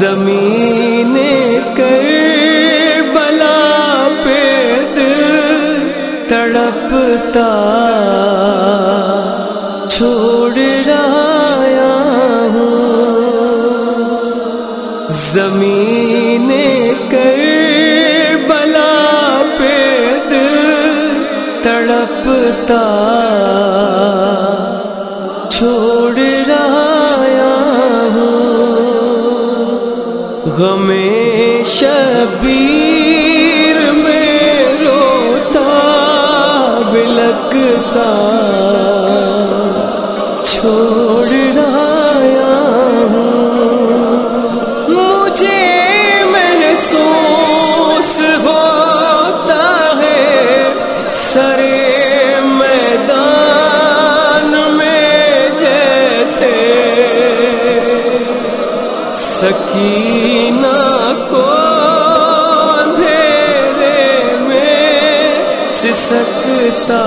زمین کر بلا پہ دل تڑپتا چھوڑ رہا ہوں۔ زمین کر تڑپتا چھوڑ رہا غم شبیر سے سکینہ کو اندھیرے میں سسکتا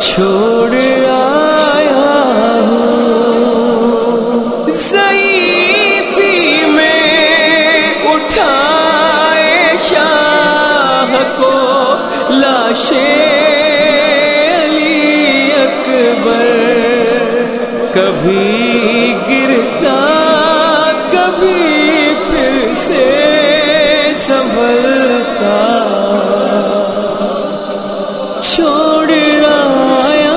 چھوڑ کبھی گرتا، کبھی پھر سے سنبھلتا۔ چھوڑ آیا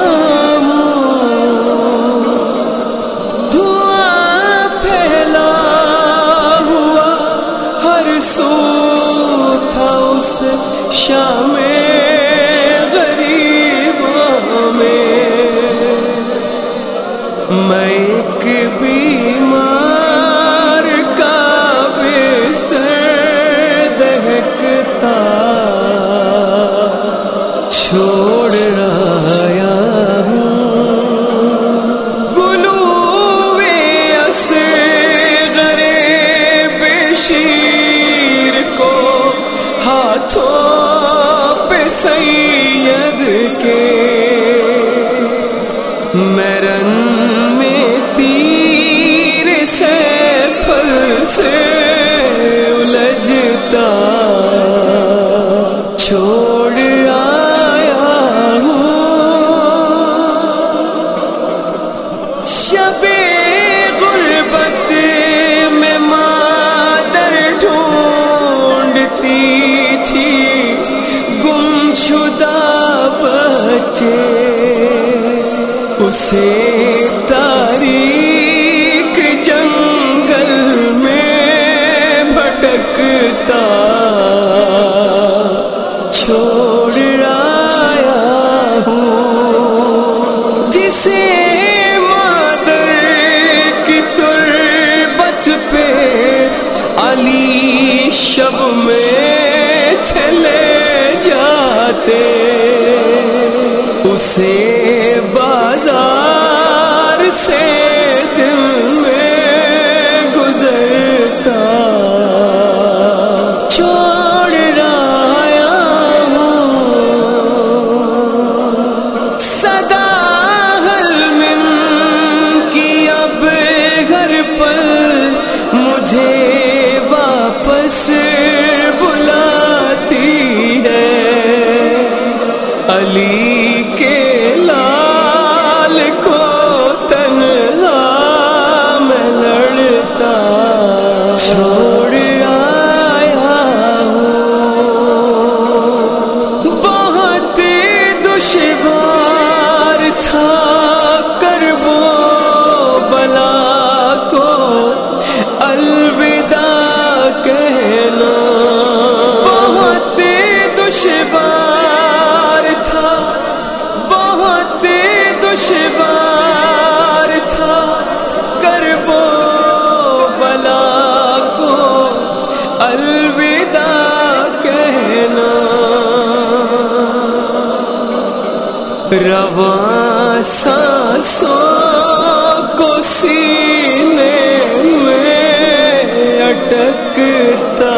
دعا پھیلا ہوا، ہر سو تھا اس شام میں ایک بیمار سے الجھتا، چھوڑ آیا ہوں۔ شب غربت میں مادر ڈھونڈتی تھی گم شدہ بچے، اسے علی شب میں چلے جاتے اسے بازار سے دشوار رواں سانسوں کو سینے میں اٹکتا